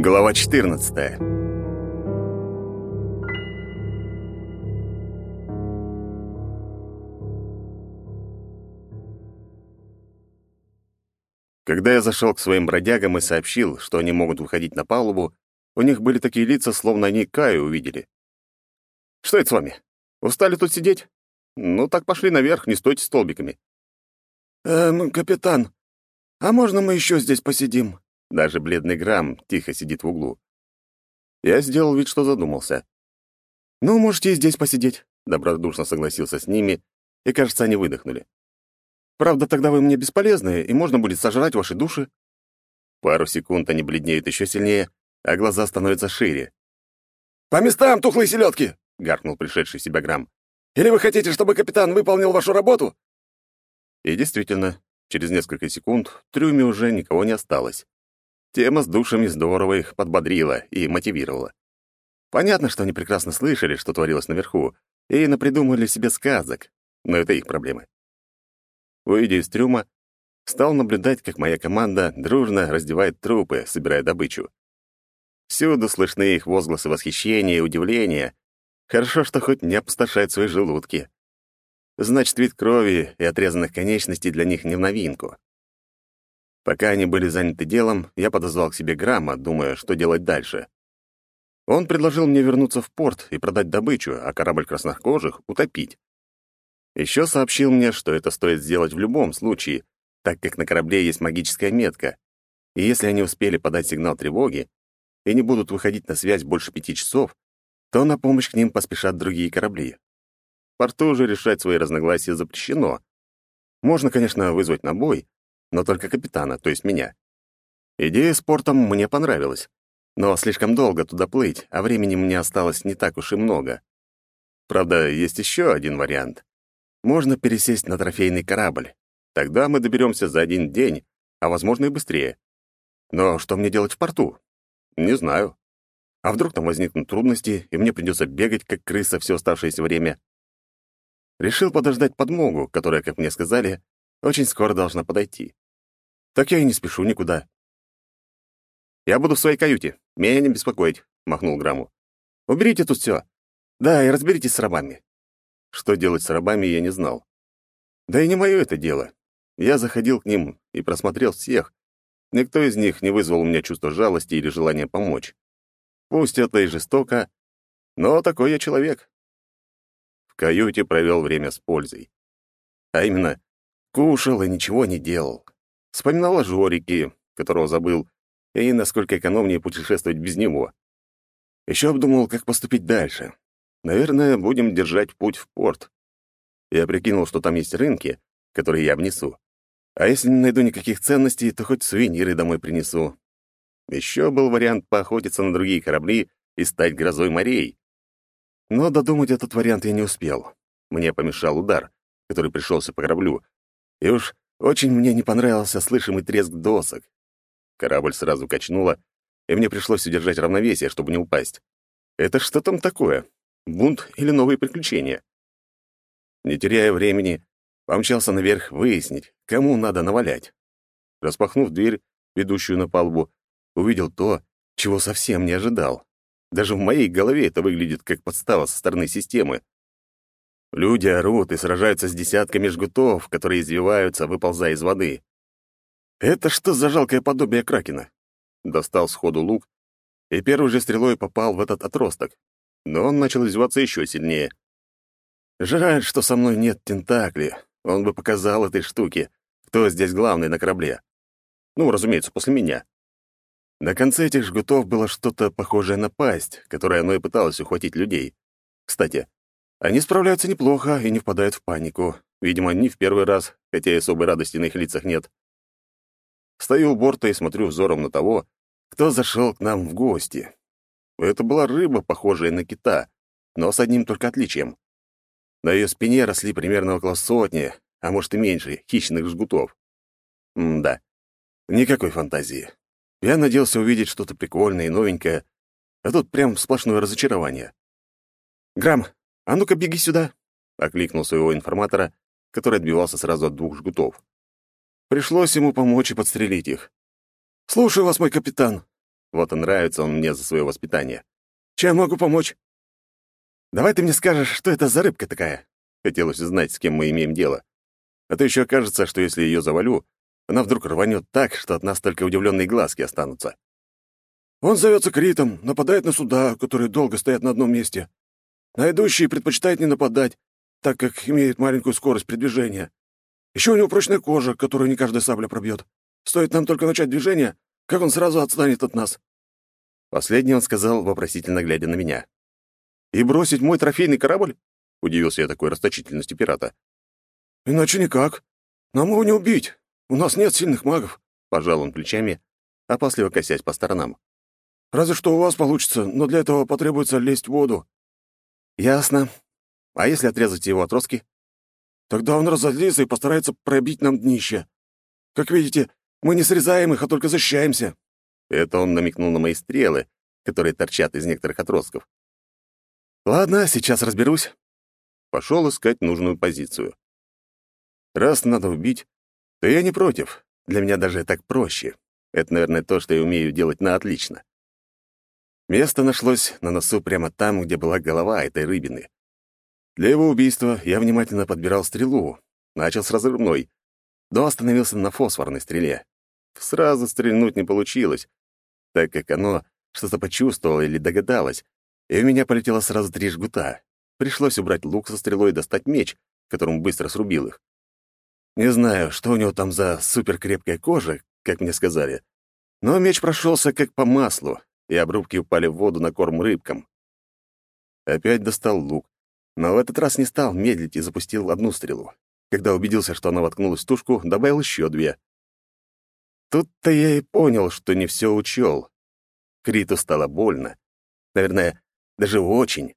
Глава 14. Когда я зашел к своим бродягам и сообщил, что они могут выходить на палубу, у них были такие лица, словно они Каю увидели. «Что это с вами? Устали тут сидеть? Ну, так пошли наверх, не стойте столбиками». «Эм, капитан, а можно мы еще здесь посидим?» Даже бледный Грамм тихо сидит в углу. Я сделал вид, что задумался. «Ну, можете и здесь посидеть», — добродушно согласился с ними, и, кажется, они выдохнули. «Правда, тогда вы мне бесполезны, и можно будет сожрать ваши души». Пару секунд они бледнеют еще сильнее, а глаза становятся шире. «По местам, тухлые селедки!» — гаркнул пришедший в себя Грамм. «Или вы хотите, чтобы капитан выполнил вашу работу?» И действительно, через несколько секунд в трюме уже никого не осталось. Тема с душами здорово их подбодрила и мотивировала. Понятно, что они прекрасно слышали, что творилось наверху, и напридумывали себе сказок, но это их проблемы. Выйдя из трюма, стал наблюдать, как моя команда дружно раздевает трупы, собирая добычу. Всюду слышны их возгласы восхищения и удивления. Хорошо, что хоть не опустошают свои желудки. Значит, вид крови и отрезанных конечностей для них не в новинку. Пока они были заняты делом, я подозвал к себе Грамма, думая, что делать дальше. Он предложил мне вернуться в порт и продать добычу, а корабль краснокожих утопить. Еще сообщил мне, что это стоит сделать в любом случае, так как на корабле есть магическая метка, и если они успели подать сигнал тревоги, и не будут выходить на связь больше пяти часов, то на помощь к ним поспешат другие корабли. В порту же решать свои разногласия запрещено. Можно, конечно, вызвать на бой, но только капитана, то есть меня. Идея с портом мне понравилась, но слишком долго туда плыть, а времени мне осталось не так уж и много. Правда, есть еще один вариант. Можно пересесть на трофейный корабль. Тогда мы доберемся за один день, а, возможно, и быстрее. Но что мне делать в порту? Не знаю. А вдруг там возникнут трудности, и мне придется бегать, как крыса, все оставшееся время? Решил подождать подмогу, которая, как мне сказали, очень скоро должна подойти. Так я и не спешу никуда. «Я буду в своей каюте. Меня не беспокоить», — махнул Грамму. «Уберите тут все. Да, и разберитесь с рабами». Что делать с рабами, я не знал. Да и не мое это дело. Я заходил к ним и просмотрел всех, Никто из них не вызвал у меня чувства жалости или желания помочь. Пусть это и жестоко, но такой я человек. В каюте провел время с пользой. А именно, кушал и ничего не делал. Вспоминал о Жорике, которого забыл, и насколько экономнее путешествовать без него. Еще обдумал, как поступить дальше. Наверное, будем держать путь в порт. Я прикинул, что там есть рынки, которые я внесу. А если не найду никаких ценностей, то хоть сувениры домой принесу. Еще был вариант поохотиться на другие корабли и стать грозой морей. Но додумать этот вариант я не успел. Мне помешал удар, который пришелся по кораблю. И уж очень мне не понравился слышимый треск досок. Корабль сразу качнуло, и мне пришлось удержать равновесие, чтобы не упасть. Это что там такое? Бунт или новые приключения? Не теряя времени, Помчался наверх выяснить, кому надо навалять. Распахнув дверь, ведущую на палубу, увидел то, чего совсем не ожидал. Даже в моей голове это выглядит как подстава со стороны системы. Люди орут и сражаются с десятками жгутов, которые извиваются, выползая из воды. Это что за жалкое подобие Кракена? Достал сходу лук, и первой же стрелой попал в этот отросток. Но он начал извиваться еще сильнее. Жаль, что со мной нет тентакли, он бы показал этой штуке, кто здесь главный на корабле. Ну, разумеется, после меня. На конце этих жгутов было что-то похожее на пасть, которой оно и пыталось ухватить людей. Кстати, они справляются неплохо и не впадают в панику. Видимо, не в первый раз, хотя и особой радости на их лицах нет. Стою у борта и смотрю взором на того, кто зашел к нам в гости. Это была рыба, похожая на кита, но с одним только отличием. На ее спине росли примерно около сотни, а может и меньше, хищных жгутов. М-да, никакой фантазии. Я надеялся увидеть что-то прикольное и новенькое, а тут прям сплошное разочарование. «Грамм, а ну-ка беги сюда!» — окликнул своего информатора, который отбивался сразу от двух жгутов. Пришлось ему помочь и подстрелить их. «Слушаю вас, мой капитан!» Вот и нравится он мне за свое воспитание. «Чем могу помочь?» «Давай ты мне скажешь, что это за рыбка такая?» Хотелось узнать, с кем мы имеем дело. А то еще окажется, что если ее завалю, она вдруг рванет так, что от нас только удивленные глазки останутся. Он зовется Критом, нападает на суда, которые долго стоят на одном месте. На идущие предпочитает не нападать, так как имеет маленькую скорость передвижения. Еще у него прочная кожа, которую не каждая сабля пробьет. Стоит нам только начать движение, как он сразу отстанет от нас». Последний он сказал, вопросительно глядя на меня. «И бросить мой трофейный корабль?» — удивился я такой расточительности пирата. «Иначе никак. Нам его не убить. У нас нет сильных магов», — пожал он плечами, опасливо косясь по сторонам. «Разве что у вас получится, но для этого потребуется лезть в воду». «Ясно. А если отрезать его отростки?» «Тогда он разозлится и постарается пробить нам днище. Как видите, мы не срезаем их, а только защищаемся». Это он намекнул на мои стрелы, которые торчат из некоторых отростков. «Ладно, сейчас разберусь». Пошел искать нужную позицию. Раз надо убить, то я не против. Для меня даже так проще. Это, наверное, то, что я умею делать на отлично. Место нашлось на носу прямо там, где была голова этой рыбины. Для его убийства я внимательно подбирал стрелу, начал с разрывной, но остановился на фосфорной стреле. Сразу стрельнуть не получилось, так как оно что-то почувствовало или догадалось, и у меня полетело сразу три жгута. Пришлось убрать лук со стрелой и достать меч, которым быстро срубил их. Не знаю, что у него там за суперкрепкая кожа, как мне сказали, но меч прошелся как по маслу, и обрубки упали в воду на корм рыбкам. Опять достал лук, но в этот раз не стал медлить и запустил одну стрелу. Когда убедился, что она воткнулась в тушку, добавил еще две. Тут-то я и понял, что не все учел. Криту стало больно. Наверное, даже очень.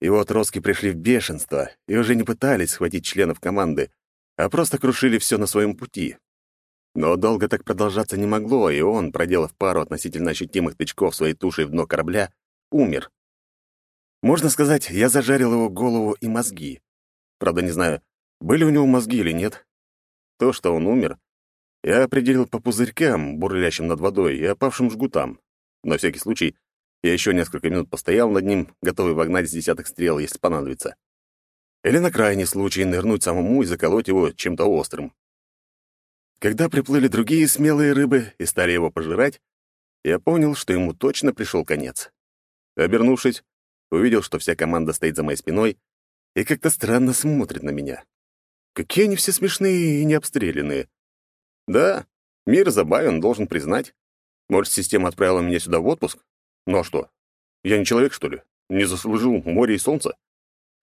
Его отростки пришли в бешенство и уже не пытались схватить членов команды, а просто крушили все на своем пути. Но долго так продолжаться не могло, и он, проделав пару относительно ощутимых тычков своей тушей в дно корабля, умер. Можно сказать, я зажарил его голову и мозги. Правда, не знаю, были у него мозги или нет. То, что он умер, я определил по пузырькам, бурлящим над водой, и опавшим жгутам. На всякий случай, я еще несколько минут постоял над ним, готовый вогнать с десяток стрел, если понадобится. Или на крайний случай нырнуть самому и заколоть его чем-то острым. Когда приплыли другие смелые рыбы и стали его пожирать, я понял, что ему точно пришел конец. Обернувшись, увидел, что вся команда стоит за моей спиной и как-то странно смотрит на меня. Какие они все смешные и необстрелянные. Да, мир забавен, должен признать. Может, система отправила меня сюда в отпуск? Ну а что? Я не человек, что ли? Не заслужил море и солнце?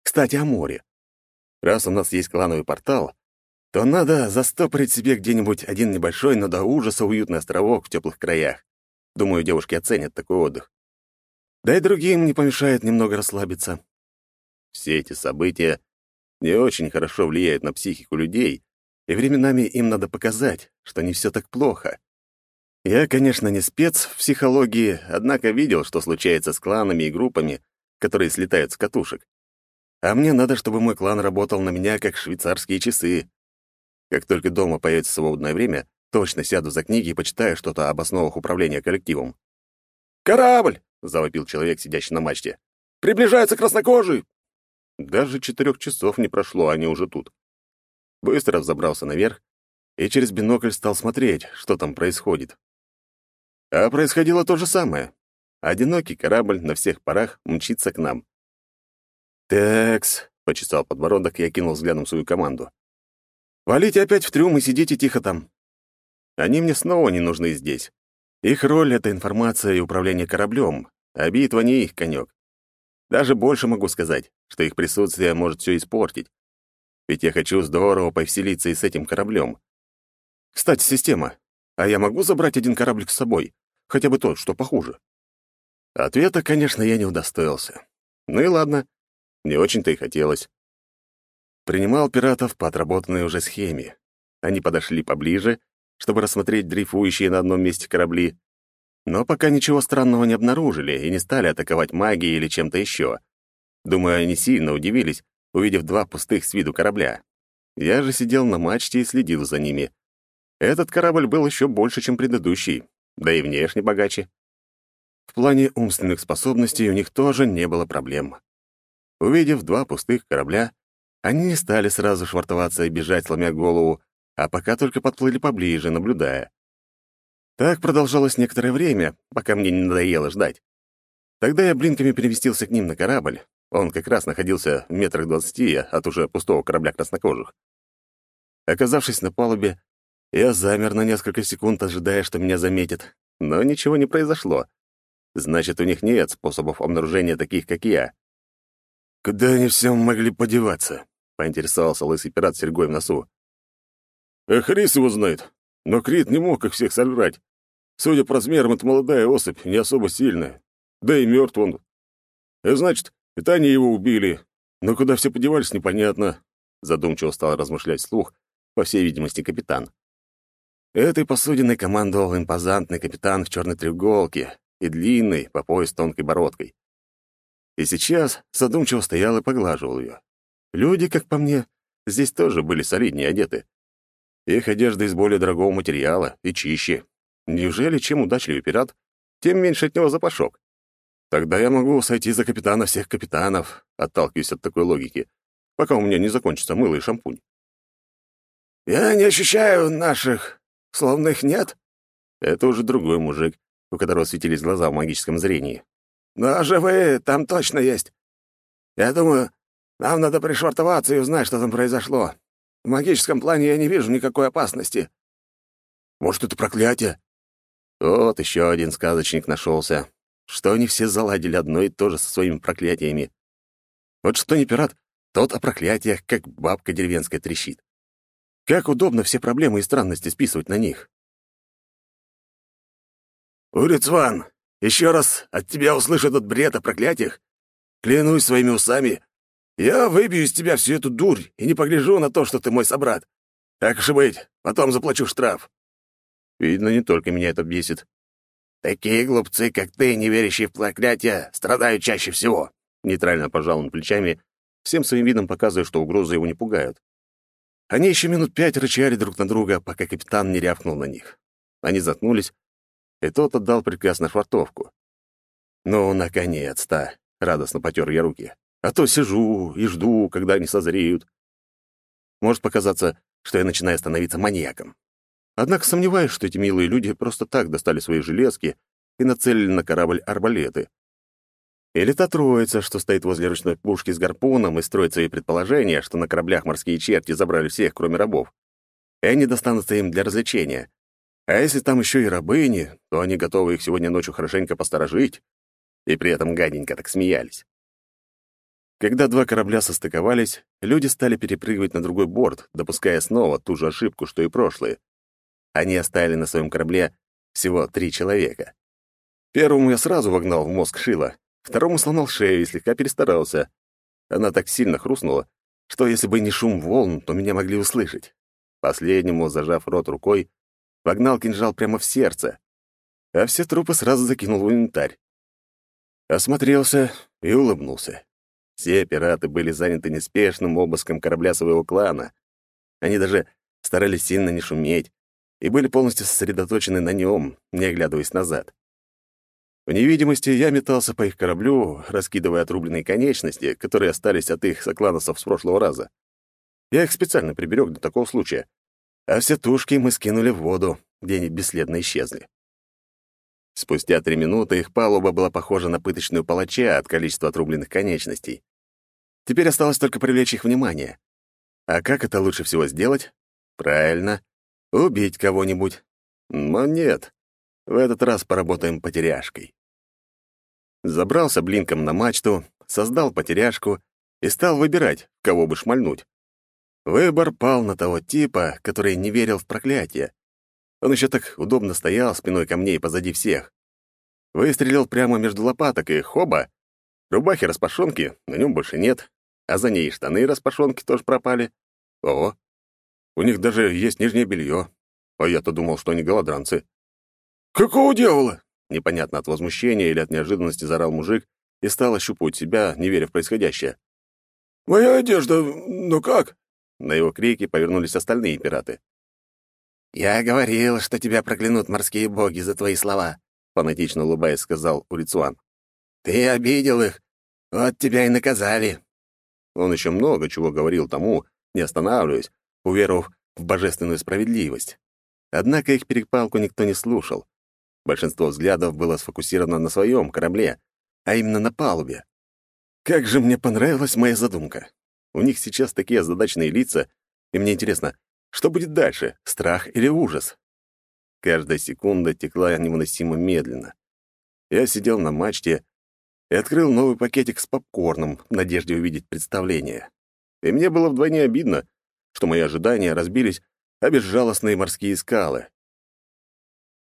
Кстати, о море. Раз у нас есть клановый портал, то надо застопорить себе где-нибудь один небольшой, но до ужаса уютный островок в теплых краях. Думаю, девушки оценят такой отдых. Да и другим не помешает немного расслабиться. Все эти события не очень хорошо влияют на психику людей, и временами им надо показать, что не все так плохо. Я, конечно, не спец в психологии, однако видел, что случается с кланами и группами, которые слетают с катушек. А мне надо, чтобы мой клан работал на меня, как швейцарские часы. Как только дома появится свободное время, точно сяду за книги и почитаю что-то об основах управления коллективом. «Корабль!» — завопил человек, сидящий на мачте. «Приближается краснокожий!» Даже четырех часов не прошло, они уже тут. Быстро взобрался наверх и через бинокль стал смотреть, что там происходит. А происходило то же самое. Одинокий корабль на всех парах мчится к нам. «Текс», — почесал подбородок и окинул взглядом свою команду. «Валите опять в трюм и сидите тихо там. Они мне снова не нужны здесь. Их роль — это информация и управление кораблем, а битва не их конек. Даже больше могу сказать, что их присутствие может все испортить. Ведь я хочу здорово повеселиться и с этим кораблем. Кстати, система, а я могу забрать один кораблик с собой? Хотя бы тот, что похуже? Ответа, конечно, я не удостоился. Ну и ладно, не очень-то и хотелось. Принимал пиратов по отработанной уже схеме. Они подошли поближе, чтобы рассмотреть дрейфующие на одном месте корабли, но пока ничего странного не обнаружили и не стали атаковать магией или чем-то еще. Думаю, они сильно удивились, увидев два пустых с виду корабля. Я же сидел на мачте и следил за ними. Этот корабль был еще больше, чем предыдущий, да и внешне богаче. В плане умственных способностей у них тоже не было проблем. Увидев два пустых корабля, они не стали сразу швартоваться и бежать, сломя голову, а пока только подплыли поближе, наблюдая. Так продолжалось некоторое время, пока мне не надоело ждать. Тогда я блинками переместился к ним на корабль. Он как раз находился в метрах двадцати от уже пустого корабля краснокожих. Оказавшись на палубе, я замер на несколько секунд, ожидая, что меня заметят. Но ничего не произошло. Значит, у них нет способов обнаружения таких, как я. «Куда они все могли подеваться?» — поинтересовался лысый пират с серьгой в носу. «Эх, его знает. Но Крит не мог их всех сожрать. Судя по размерам, это молодая особь, не особо сильная. Да и мертв он. И значит, это они его убили. Но куда все подевались, непонятно. Задумчиво стал размышлять слух, по всей видимости, капитан. Этой посудиной командовал импозантный капитан в черной треуголке и длинной, по пояс тонкой бородкой. И сейчас задумчиво стоял и поглаживал ее. Люди, как по мне, здесь тоже были солиднее одеты. Их одежда из более дорогого материала и чище. Неужели чем удачливее пират, тем меньше от него запашок? Тогда я могу сойти за капитана всех капитанов, отталкиваясь от такой логики, пока у меня не закончится мыло и шампунь. «Я не ощущаю наших, словно их нет». Это уже другой мужик, у которого светились глаза в магическом зрении. «Но живые там точно есть. Я думаю, нам надо пришвартоваться и узнать, что там произошло. В магическом плане я не вижу никакой опасности». «Может, это проклятие?» Вот еще один сказочник нашелся. Что они все заладили одно и то же со своими проклятиями. Вот что не пират, тот о проклятиях, как бабка деревенская трещит. Как удобно все проблемы и странности списывать на них. «Урицван, еще раз от тебя услышу этот бред о проклятиях. Клянусь своими усами, я выбью из тебя всю эту дурь и не погляжу на то, что ты мой собрат. Так уж быть, потом заплачу штраф». Видно, не только меня это бесит. «Такие глупцы, как ты, не верящие в проклятие, страдают чаще всего», — нейтрально пожал он плечами, всем своим видом показывая, что угрозы его не пугают. Они еще минут пять рычали друг на друга, пока капитан не рявкнул на них. Они заткнулись, и тот отдал приказ на швартовку. «Ну, наконец-то!» — радостно потер я руки. «А то сижу и жду, когда они созреют». Может показаться, что я начинаю становиться маньяком. Однако сомневаюсь, что эти милые люди просто так достали свои железки и нацелили на корабль арбалеты. Или та троица, что стоит возле ручной пушки с гарпуном и строит свои предположения, что на кораблях морские черти забрали всех, кроме рабов. И они достанутся им для развлечения. А если там еще и рабыни, то они готовы их сегодня ночью хорошенько посторожить. И при этом гаденько так смеялись. Когда два корабля состыковались, люди стали перепрыгивать на другой борт, допуская снова ту же ошибку, что и прошлые. Они оставили на своем корабле всего три человека. Первому я сразу вогнал в мозг шило, второму сломал шею и слегка перестарался. Она так сильно хрустнула, что если бы не шум волн, то меня могли услышать. Последнему, зажав рот рукой, вогнал кинжал прямо в сердце, а все трупы сразу закинул в инвентарь. Осмотрелся и улыбнулся. Все пираты были заняты неспешным обыском корабля своего клана. Они даже старались сильно не шуметь, и были полностью сосредоточены на нем, не оглядываясь назад. В невидимости я метался по их кораблю, раскидывая отрубленные конечности, которые остались от их сокланосов с прошлого раза. Я их специально приберег для такого случая. А все тушки мы скинули в воду, где они бесследно исчезли. Спустя три минуты их палуба была похожа на пыточную палача от количества отрубленных конечностей. Теперь осталось только привлечь их внимание. А как это лучше всего сделать? Правильно, Убить кого-нибудь. Но нет. В этот раз поработаем потеряшкой. Забрался блинком на мачту, создал потеряшку и стал выбирать, кого бы шмальнуть. Выбор пал на того типа, который не верил в проклятие. Он еще так удобно стоял спиной ко мне и позади всех. Выстрелил прямо между лопаток, и хоба! Рубахи-распашонки на нем больше нет, а за ней штаны-распашонки тоже пропали. О, у них даже есть нижнее белье. А я-то думал, что они голодранцы. «Какого дьявола?» Непонятно от возмущения или от неожиданности заорал мужик и стал ощупывать себя, не веря в происходящее. «Моя одежда, ну как?» На его крики повернулись остальные пираты. «Я говорил, что тебя проклянут морские боги за твои слова. — фанатично улыбаясь, сказал Урицуан. «Ты обидел их, вот тебя и наказали». Он еще много чего говорил тому, не останавливаясь, уверовав в божественную справедливость. Однако их перепалку никто не слушал. Большинство взглядов было сфокусировано на своем корабле, а именно на палубе. Как же мне понравилась моя задумка. У них сейчас такие озадаченные лица, и мне интересно, что будет дальше, страх или ужас? Каждая секунда текла невыносимо медленно. Я сидел на мачте и открыл новый пакетик с попкорном в надежде увидеть представление. И мне было вдвойне обидно, что мои ожидания разбились о безжалостные морские скалы.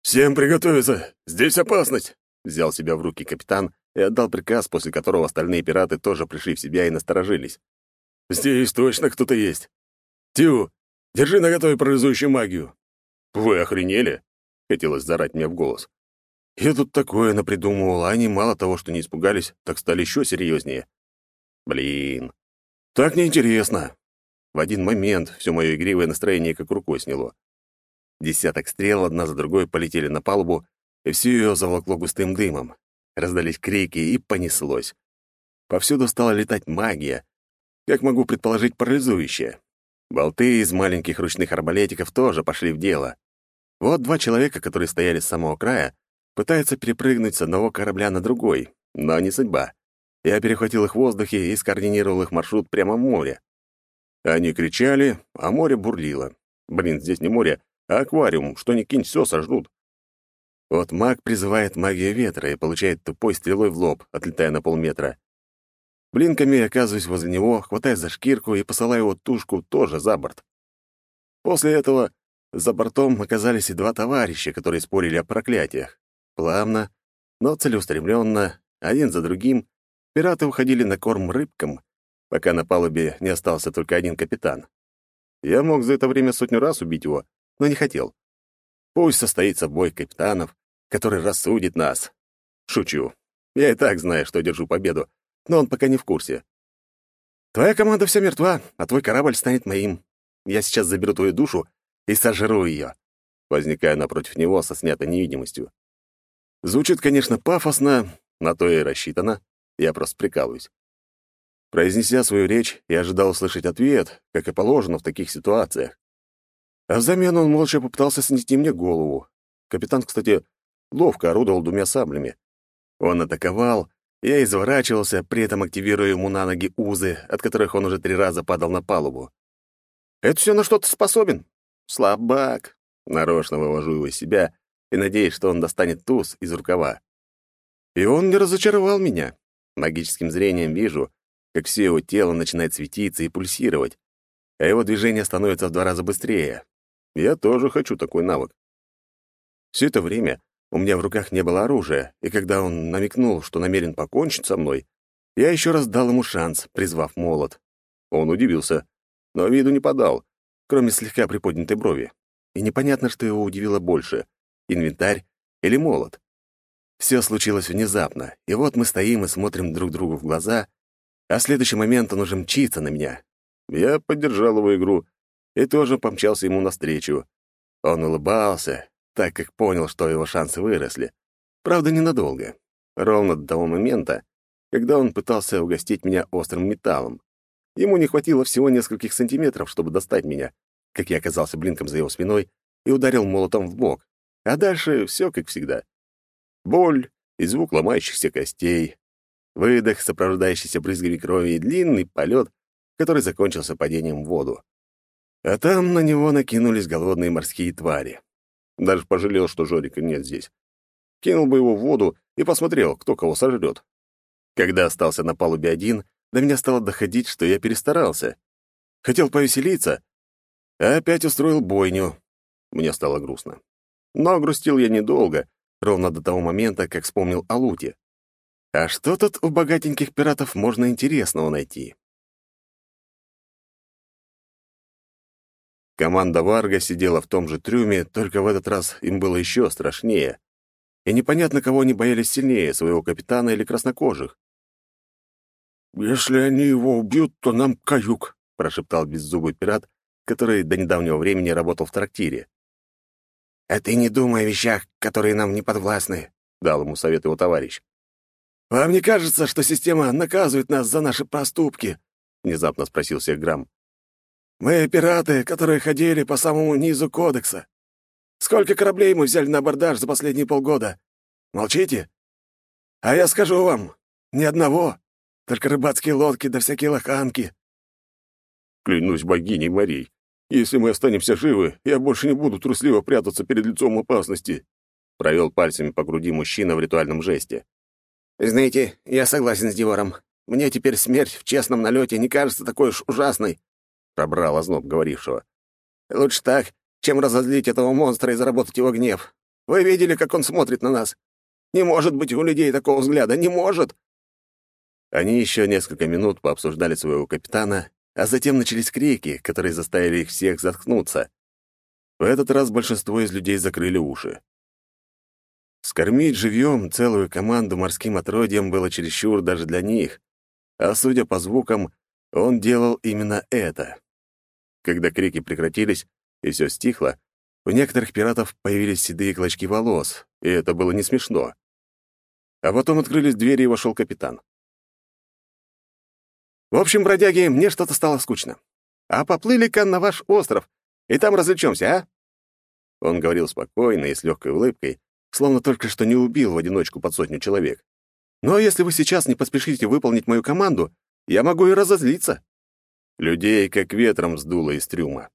«Всем приготовиться! Здесь опасность!» Взял себя в руки капитан и отдал приказ, после которого остальные пираты тоже пришли в себя и насторожились. «Здесь точно кто-то есть. Тю, держи наготове парализующую магию». «Вы охренели?» — хотелось зарать мне в голос. Я тут такое напридумывал, а они мало того, что не испугались, так стали еще серьезнее. Блин, так неинтересно. В один момент все мое игривое настроение как рукой сняло. Десяток стрел одна за другой полетели на палубу, и все ее заволокло густым дымом. Раздались крики, и понеслось. Повсюду стала летать магия, как могу предположить, парализующая. Болты из маленьких ручных арбалетиков тоже пошли в дело. Вот два человека, которые стояли с самого края, пытаются перепрыгнуть с одного корабля на другой, но не судьба. Я перехватил их в воздухе и скоординировал их маршрут прямо в море. Они кричали, а море бурлило. Блин, здесь не море, а аквариум, что ни кинь, все сожрут. Вот маг призывает магию ветра и получает тупой стрелой в лоб, отлетая на полметра. Блинками оказываюсь возле него, хватаю за шкирку и посылаю его тушку тоже за борт. После этого за бортом оказались и два товарища, которые спорили о проклятиях. Плавно, но целеустремленно, один за другим, пираты уходили на корм рыбкам, пока на палубе не остался только один капитан. Я мог за это время сотню раз убить его, но не хотел. Пусть состоится бой капитанов, который рассудит нас. Шучу. Я и так знаю, что держу победу, но он пока не в курсе. Твоя команда вся мертва, а твой корабль станет моим. Я сейчас заберу твою душу и сожру ее. Возникаю напротив него со снятой невидимостью. Звучит, конечно, пафосно, на то и рассчитано. Я просто прикалываюсь. Произнеся свою речь, я ожидал услышать ответ, как и положено в таких ситуациях. А взамен он молча попытался снести мне голову. Капитан, кстати, ловко орудовал двумя саблями. Он атаковал, я изворачивался, при этом активируя ему на ноги узы, от которых он уже три раза падал на палубу. «Это все на что-то способен?» «Слабак!» Нарочно вывожу его из себя и надеюсь, что он достанет туз из рукава. И он не разочаровал меня. Магическим зрением вижу, как все его тело начинает светиться и пульсировать, а его движение становится в два раза быстрее. Я тоже хочу такой навык. Все это время у меня в руках не было оружия, и когда он намекнул, что намерен покончить со мной, я еще раз дал ему шанс, призвав молот. Он удивился, но виду не подал, кроме слегка приподнятой брови. И непонятно, что его удивило больше инвентарь или молот. Все случилось внезапно, и вот мы стоим и смотрим друг другу в глаза, а в следующий момент он уже мчится на меня. Я поддержал его игру и тоже помчался ему навстречу. Он улыбался, так как понял, что его шансы выросли. Правда, ненадолго. Ровно до того момента, когда он пытался угостить меня острым металлом. Ему не хватило всего нескольких сантиметров, чтобы достать меня, как я оказался блинком за его спиной и ударил молотом в бок. А дальше все как всегда. Боль и звук ломающихся костей, выдох, сопровождающийся брызгами крови, и длинный полет, который закончился падением в воду. А там на него накинулись голодные морские твари. Даже пожалел, что Жорика нет здесь. Кинул бы его в воду и посмотрел, кто кого сожрет. Когда остался на палубе один, до меня стало доходить, что я перестарался. Хотел повеселиться, а опять устроил бойню. Мне стало грустно. Но грустил я недолго, ровно до того момента, как вспомнил о луте. А что тут у богатеньких пиратов можно интересного найти? Команда Варга сидела в том же трюме, только в этот раз им было еще страшнее. И непонятно, кого они боялись сильнее, своего капитана или краснокожих. «Если они его убьют, то нам каюк», — прошептал беззубый пират, который до недавнего времени работал в трактире. А ты не думай о вещах, которые нам не подвластны. — дал ему совет его товарищ. «Вам не кажется, что система наказывает нас за наши проступки?» — внезапно спросил всех Грамм. «Мы пираты, которые ходили по самому низу кодекса. Сколько кораблей мы взяли на абордаж за последние полгода? Молчите? А я скажу вам, ни одного, только рыбацкие лодки да всякие лоханки». «Клянусь богиней морей, если мы останемся живы, я больше не буду трусливо прятаться перед лицом опасности», — провел пальцами по груди мужчина в ритуальном жесте. «Знаете, я согласен с Диором. Мне теперь смерть в честном налете не кажется такой уж ужасной», — пробрал озноб говорившего. «Лучше так, чем разозлить этого монстра и заработать его гнев. Вы видели, как он смотрит на нас? Не может быть у людей такого взгляда, не может!» Они еще несколько минут пообсуждали своего капитана а затем начались крики, которые заставили их всех заткнуться. В этот раз большинство из людей закрыли уши. Скормить живьем целую команду морским отродьям было чересчур даже для них, а судя по звукам, он делал именно это. Когда крики прекратились и все стихло, у некоторых пиратов появились седые клочки волос, и это было не смешно. А потом открылись двери, и вошел капитан. В общем, бродяги, мне что-то стало скучно. А поплыли-ка на ваш остров, и там развлечемся, а?» Он говорил спокойно и с легкой улыбкой, словно только что не убил в одиночку под сотню человек. «Но если вы сейчас не поспешите выполнить мою команду, я могу и разозлиться». Людей как ветром сдуло из трюма.